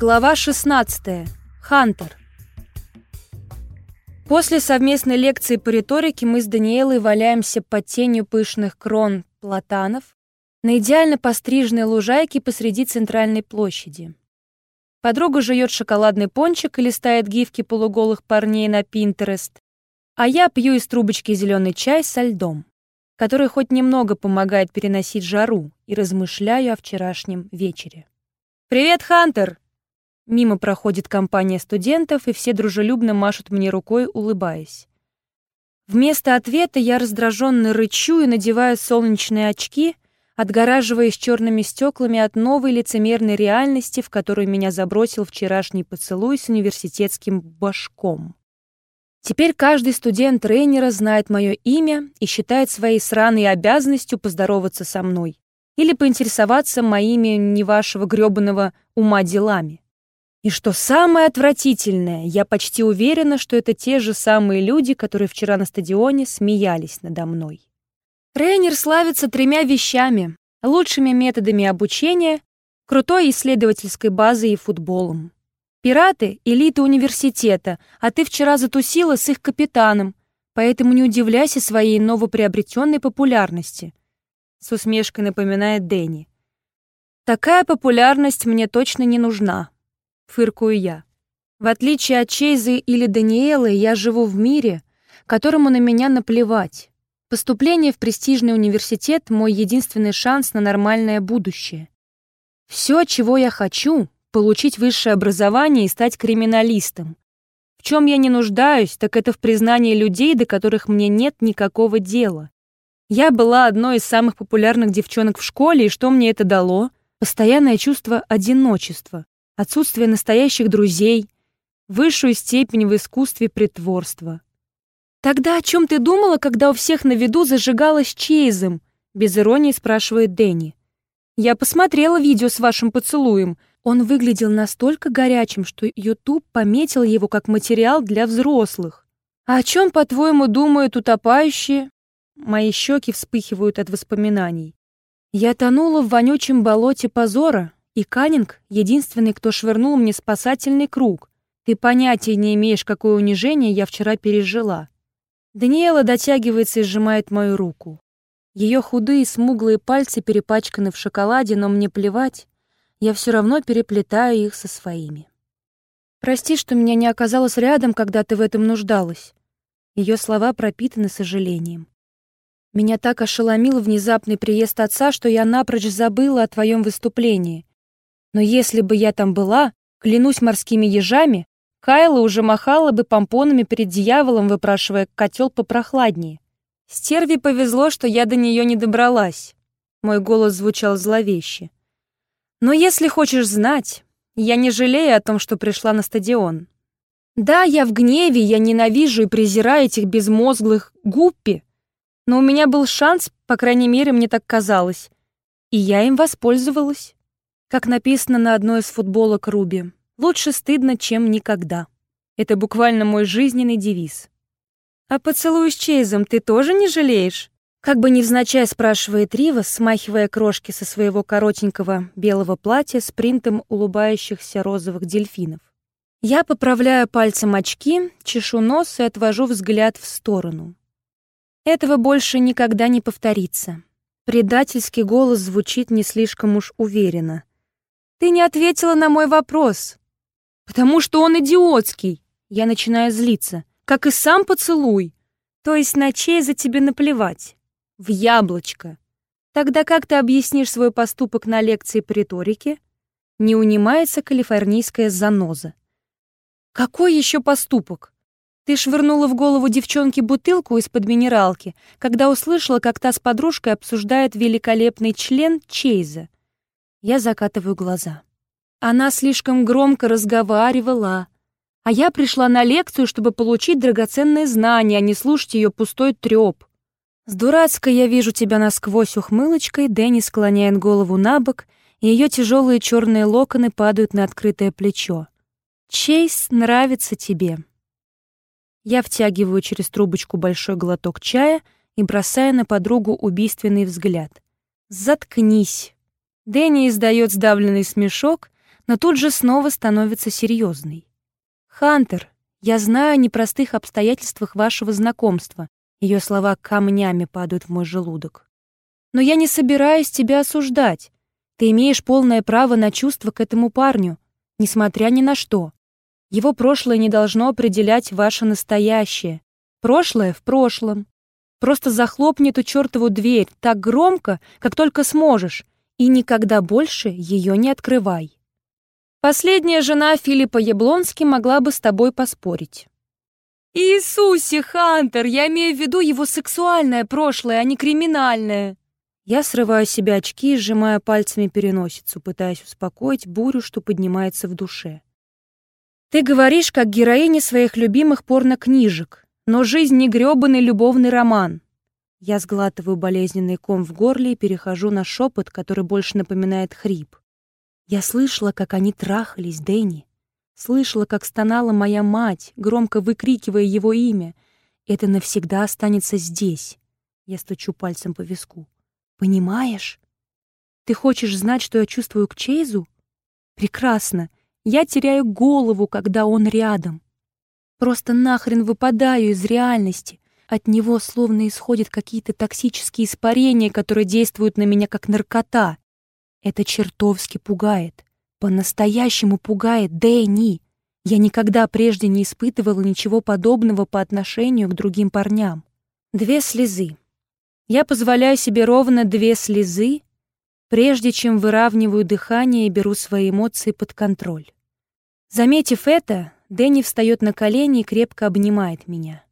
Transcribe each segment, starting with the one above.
Глава 16. Хантер. После совместной лекции по риторике мы с Даниэлой валяемся под тенью пышных крон платанов на идеально постриженной лужайке посреди центральной площади. Подруга жует шоколадный пончик и листает гифки полуголых парней на Пинтерест, а я пью из трубочки зеленый чай со льдом, который хоть немного помогает переносить жару, и размышляю о вчерашнем вечере. «Привет, Хантер!» Мимо проходит компания студентов, и все дружелюбно машут мне рукой, улыбаясь. Вместо ответа я раздраженно рычу и надеваю солнечные очки, отгораживаясь черными стеклами от новой лицемерной реальности, в которую меня забросил вчерашний поцелуй с университетским башком. Теперь каждый студент тренера знает мое имя и считает своей сраной обязанностью поздороваться со мной или поинтересоваться моими не вашего грёбаного ума делами. И что самое отвратительное, я почти уверена, что это те же самые люди, которые вчера на стадионе смеялись надо мной. Тренер славится тремя вещами — лучшими методами обучения, крутой исследовательской базой и футболом. Пираты — элита университета, а ты вчера затусила с их капитаном, поэтому не удивляйся своей новоприобретенной популярности. С усмешкой напоминает Дэнни. Такая популярность мне точно не нужна фыркую я. В отличие от Чейза или Даниэлы, я живу в мире, которому на меня наплевать. Поступление в престижный университет — мой единственный шанс на нормальное будущее. Все, чего я хочу — получить высшее образование и стать криминалистом. В чем я не нуждаюсь, так это в признании людей, до которых мне нет никакого дела. Я была одной из самых популярных девчонок в школе, и что мне это дало? Постоянное чувство одиночества отсутствие настоящих друзей, высшую степень в искусстве притворства. «Тогда о чем ты думала, когда у всех на виду зажигалась Чейзом?» — без иронии спрашивает Дэнни. «Я посмотрела видео с вашим поцелуем. Он выглядел настолько горячим, что YouTube пометил его как материал для взрослых. А о чем, по-твоему, думают утопающие?» Мои щеки вспыхивают от воспоминаний. Я тонула в вонючем болоте позора, и Каннинг — единственный, кто швырнул мне спасательный круг. Ты понятия не имеешь, какое унижение я вчера пережила. Даниэла дотягивается и сжимает мою руку. Ее худые смуглые пальцы перепачканы в шоколаде, но мне плевать. Я все равно переплетаю их со своими. Прости, что меня не оказалось рядом, когда ты в этом нуждалась. Ее слова пропитаны сожалением. Меня так ошеломил внезапный приезд отца, что я напрочь забыла о твоем выступлении. Но если бы я там была, клянусь морскими ежами, Кайла уже махала бы помпонами перед дьяволом, выпрашивая котел попрохладнее. Стерви повезло, что я до нее не добралась. Мой голос звучал зловеще. Но если хочешь знать, я не жалею о том, что пришла на стадион. Да, я в гневе, я ненавижу и презираю этих безмозглых гуппи, но у меня был шанс, по крайней мере, мне так казалось, и я им воспользовалась. Как написано на одной из футболок Руби, лучше стыдно, чем никогда. Это буквально мой жизненный девиз. А поцелуй с Чейзом ты тоже не жалеешь? Как бы невзначай спрашивает Рива, смахивая крошки со своего коротенького белого платья с принтом улыбающихся розовых дельфинов. Я поправляю пальцем очки, чешу нос и отвожу взгляд в сторону. Этого больше никогда не повторится. Предательский голос звучит не слишком уж уверенно. Ты не ответила на мой вопрос. Потому что он идиотский. Я начинаю злиться. Как и сам поцелуй. То есть на чей за тебе наплевать. В яблочко. Тогда как ты объяснишь свой поступок на лекции по риторике? Не унимается калифорнийская заноза. Какой еще поступок? Ты швырнула в голову девчонке бутылку из-под минералки, когда услышала, как та с подружкой обсуждает великолепный член Чейза. Я закатываю глаза. Она слишком громко разговаривала, а я пришла на лекцию, чтобы получить драгоценные знания, а не слушать ее пустой треп. С дурацкой я вижу тебя насквозь ухмылочкой, Дэнни склоняет голову на бок, и ее тяжелые черные локоны падают на открытое плечо. Чейз нравится тебе. Я втягиваю через трубочку большой глоток чая и бросаю на подругу убийственный взгляд. Заткнись. Дэнни издает сдавленный смешок, но тут же снова становится серьезной. «Хантер, я знаю о непростых обстоятельствах вашего знакомства». Ее слова камнями падают в мой желудок. «Но я не собираюсь тебя осуждать. Ты имеешь полное право на чувства к этому парню, несмотря ни на что. Его прошлое не должно определять ваше настоящее. Прошлое в прошлом. Просто захлопни эту чертову дверь так громко, как только сможешь, и никогда больше ее не открывай. Последняя жена Филиппа Яблонски могла бы с тобой поспорить. «Иисусе, Хантер, я имею в виду его сексуальное прошлое, а не криминальное!» Я срываю с себя очки и сжимаю пальцами переносицу, пытаясь успокоить бурю, что поднимается в душе. «Ты говоришь, как героиня своих любимых порнокнижек, но жизнь не грёбаный любовный роман». Я сглатываю болезненный ком в горле и перехожу на шепот, который больше напоминает хрип. Я слышала, как они трахались, Дэнни. Слышала, как стонала моя мать, громко выкрикивая его имя. Это навсегда останется здесь. Я стучу пальцем по виску. Понимаешь? Ты хочешь знать, что я чувствую к Чейзу? Прекрасно. Я теряю голову, когда он рядом. Просто нахрен выпадаю из реальности. От него словно исходят какие-то токсические испарения, которые действуют на меня как наркота. Это чертовски пугает. По-настоящему пугает Дэнни. Я никогда прежде не испытывала ничего подобного по отношению к другим парням. Две слезы. Я позволяю себе ровно две слезы, прежде чем выравниваю дыхание и беру свои эмоции под контроль. Заметив это, Дэнни встает на колени и крепко обнимает меня.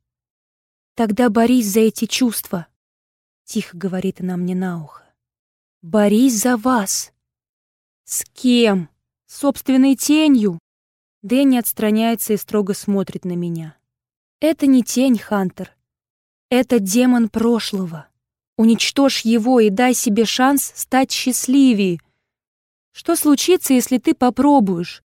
«Тогда борись за эти чувства», — тихо говорит она мне на ухо. Борись за вас. С кем? Собственной тенью. Дэнни отстраняется и строго смотрит на меня. Это не тень, Хантер. Это демон прошлого. Уничтожь его и дай себе шанс стать счастливее. Что случится, если ты попробуешь?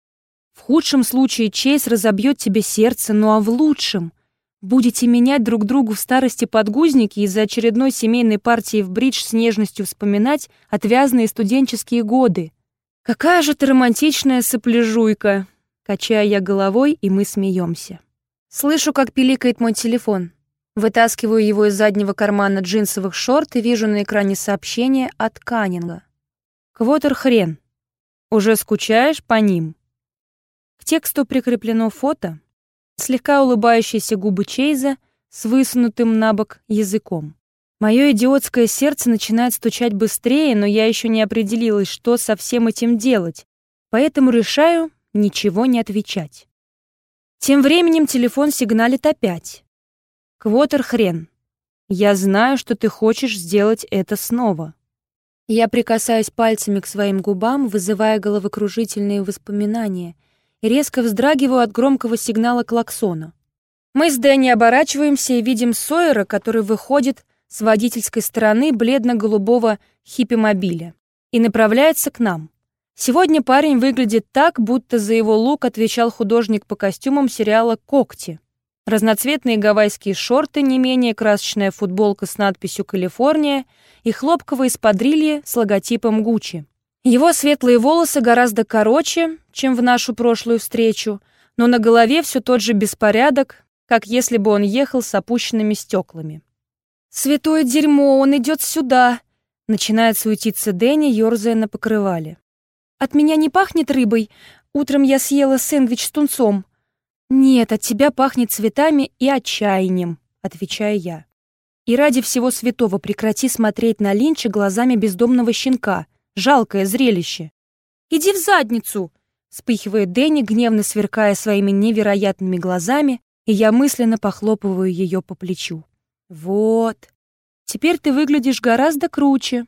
В худшем случае Чейз разобьет тебе сердце, ну а в лучшем — Будете менять друг другу в старости подгузники из-за очередной семейной партии в бридж с нежностью вспоминать отвязные студенческие годы. Какая же ты романтичная сопляжуйка, качая я головой, и мы смеемся. Слышу, как пиликает мой телефон. Вытаскиваю его из заднего кармана джинсовых шорт и вижу на экране сообщение от Каннинга. Квотер хрен. Уже скучаешь по ним? К тексту прикреплено фото, слегка улыбающиеся губы Чейза с высунутым на бок языком. Мое идиотское сердце начинает стучать быстрее, но я еще не определилась, что со всем этим делать, поэтому решаю ничего не отвечать. Тем временем телефон сигналит опять. Квотер хрен. Я знаю, что ты хочешь сделать это снова. Я прикасаюсь пальцами к своим губам, вызывая головокружительные воспоминания — резко вздрагиваю от громкого сигнала клаксона. Мы с Дэнни оборачиваемся и видим Сойера, который выходит с водительской стороны бледно-голубого хиппи-мобиля и направляется к нам. Сегодня парень выглядит так, будто за его лук отвечал художник по костюмам сериала «Когти». Разноцветные гавайские шорты, не менее красочная футболка с надписью «Калифорния» и хлопковые спадрильи с логотипом «Гуччи». Его светлые волосы гораздо короче, чем в нашу прошлую встречу, но на голове все тот же беспорядок, как если бы он ехал с опущенными стеклами. «Святое дерьмо, он идет сюда!» Начинает суетиться Дэнни, ерзая на покрывале. «От меня не пахнет рыбой. Утром я съела сэндвич с тунцом». «Нет, от тебя пахнет цветами и отчаянием», — отвечаю я. «И ради всего святого прекрати смотреть на Линча глазами бездомного щенка. Жалкое зрелище. «Иди в задницу!» — вспыхивает Дэнни, гневно сверкая своими невероятными глазами, и я мысленно похлопываю ее по плечу. «Вот, теперь ты выглядишь гораздо круче».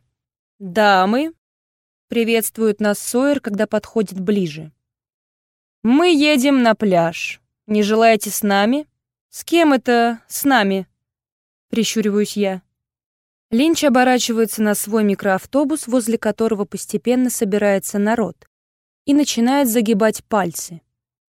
«Дамы!» — приветствует нас Сойер, когда подходит ближе. «Мы едем на пляж. Не желаете с нами?» «С кем это с нами?» — прищуриваюсь я. Линч оборачивается на свой микроавтобус, возле которого постепенно собирается народ, и начинает загибать пальцы.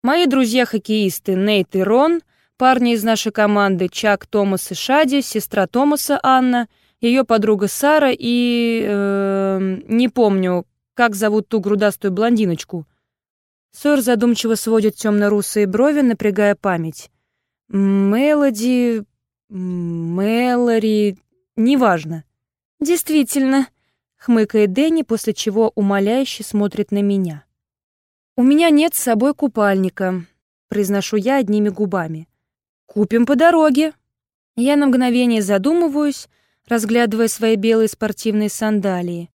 Мои друзья-хоккеисты Нейт и Рон, парни из нашей команды Чак, Томас и Шади, сестра Томаса Анна, ее подруга Сара и... Э, не помню, как зовут ту грудастую блондиночку. Сойер задумчиво сводит темно-русые брови, напрягая память. Мелоди... Мэлори... Неважно. Действительно, хмыкает Дэнни, после чего умоляюще смотрит на меня. У меня нет с собой купальника, произношу я одними губами. Купим по дороге. Я на мгновение задумываюсь, разглядывая свои белые спортивные сандалии.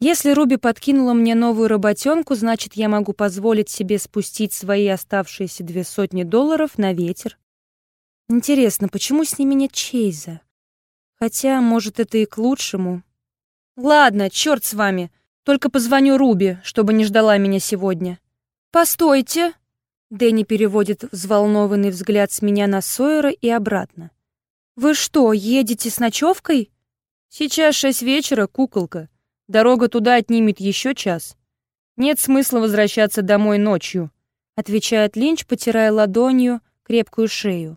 Если Руби подкинула мне новую работенку, значит, я могу позволить себе спустить свои оставшиеся две сотни долларов на ветер. Интересно, почему с ними нет Чейза? Хотя, может, это и к лучшему. Ладно, черт с вами. Только позвоню Руби, чтобы не ждала меня сегодня. Постойте. Дэнни переводит взволнованный взгляд с меня на Сойера и обратно. Вы что, едете с ночевкой? Сейчас шесть вечера, куколка. Дорога туда отнимет еще час. Нет смысла возвращаться домой ночью, отвечает Линч, потирая ладонью крепкую шею.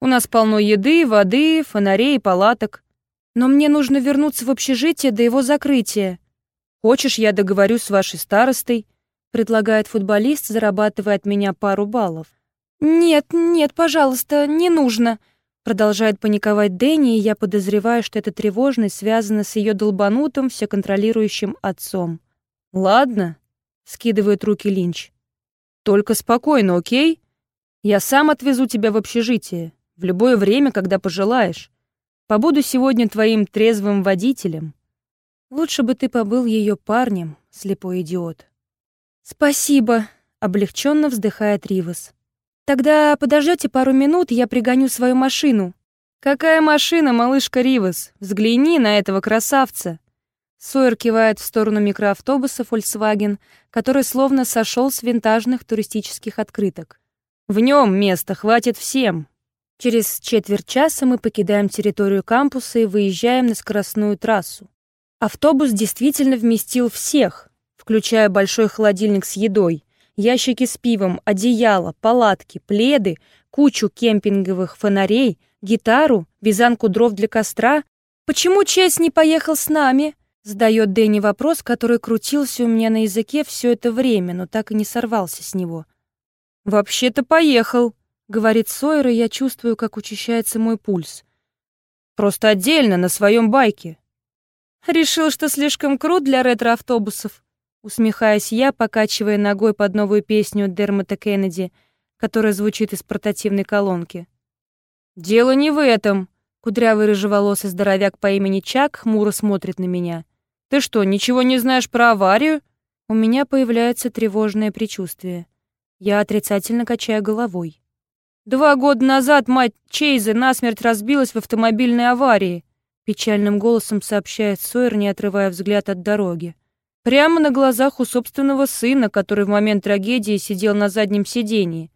У нас полно еды, воды, фонарей и палаток. Но мне нужно вернуться в общежитие до его закрытия. Хочешь, я договорюсь с вашей старостой? Предлагает футболист, зарабатывая от меня пару баллов. Нет, нет, пожалуйста, не нужно. Продолжает паниковать Дэнни, и я подозреваю, что эта тревожность связана с ее долбанутым, всеконтролирующим отцом. «Ладно», — скидывает руки Линч. «Только спокойно, окей? Я сам отвезу тебя в общежитие, в любое время, когда пожелаешь. Побуду сегодня твоим трезвым водителем. Лучше бы ты побыл ее парнем, слепой идиот». «Спасибо», — облегченно вздыхает Ривас. Тогда подождете пару минут, я пригоню свою машину. Какая машина, малышка Ривас? Взгляни на этого красавца. Сойер кивает в сторону микроавтобуса Volkswagen, который словно сошел с винтажных туристических открыток. В нем места хватит всем. Через четверть часа мы покидаем территорию кампуса и выезжаем на скоростную трассу. Автобус действительно вместил всех, включая большой холодильник с едой, ящики с пивом, одеяло, палатки, пледы, кучу кемпинговых фонарей, гитару, вязанку дров для костра. «Почему Чейз не поехал с нами?» Задает Дэнни вопрос, который крутился у меня на языке все это время, но так и не сорвался с него. «Вообще-то поехал», — говорит Сойер, и я чувствую, как учащается мой пульс. «Просто отдельно, на своем байке». «Решил, что слишком крут для ретро-автобусов», Усмехаясь я, покачивая ногой под новую песню Дермота Кеннеди, которая звучит из портативной колонки. «Дело не в этом!» Кудрявый рыжеволосый здоровяк по имени Чак хмуро смотрит на меня. «Ты что, ничего не знаешь про аварию?» У меня появляется тревожное предчувствие. Я отрицательно качаю головой. «Два года назад мать Чейза насмерть разбилась в автомобильной аварии», печальным голосом сообщает Сойер, не отрывая взгляд от дороги. Прямо на глазах у собственного сына, который в момент трагедии сидел на заднем сидении.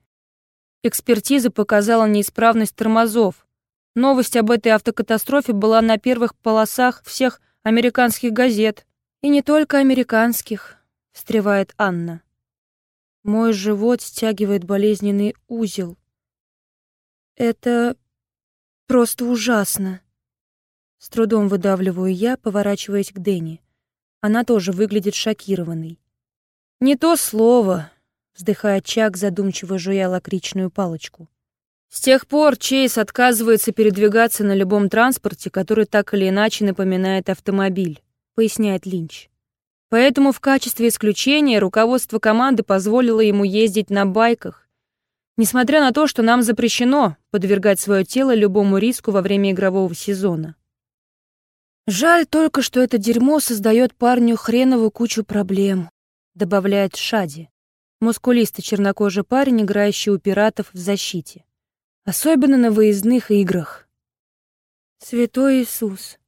Экспертиза показала неисправность тормозов. Новость об этой автокатастрофе была на первых полосах всех американских газет. И не только американских, встревает Анна. Мой живот стягивает болезненный узел. Это просто ужасно. С трудом выдавливаю я, поворачиваясь к Дэнни. Она тоже выглядит шокированной. «Не то слово», — вздыхая Чак, задумчиво жуя лакричную палочку. «С тех пор Чейз отказывается передвигаться на любом транспорте, который так или иначе напоминает автомобиль», — поясняет Линч. «Поэтому в качестве исключения руководство команды позволило ему ездить на байках, несмотря на то, что нам запрещено подвергать свое тело любому риску во время игрового сезона. Жаль только, что это дерьмо создает парню хреновую кучу проблем, добавляет Шади. Мускулистый чернокожий парень, играющий у пиратов в защите. Особенно на выездных играх. Святой Иисус,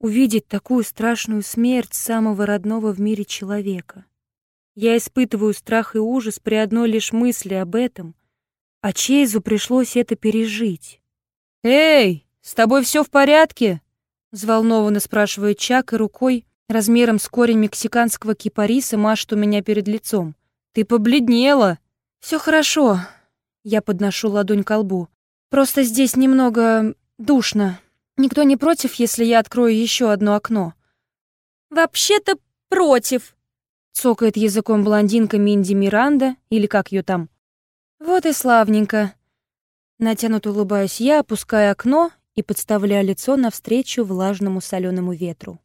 увидеть такую страшную смерть самого родного в мире человека. Я испытываю страх и ужас при одной лишь мысли об этом, а Чейзу пришлось это пережить. «Эй, с тобой все в порядке?» Взволнованно спрашивает Чак и рукой размером с корень мексиканского кипариса машет у меня перед лицом. «Ты побледнела!» Все хорошо!» Я подношу ладонь к лбу. «Просто здесь немного душно. Никто не против, если я открою еще одно окно?» «Вообще-то против!» Цокает языком блондинка Минди Миранда, или как ее там. Вот и славненько. Натянуто улыбаюсь я, опуская окно и подставляя лицо навстречу влажному соленому ветру.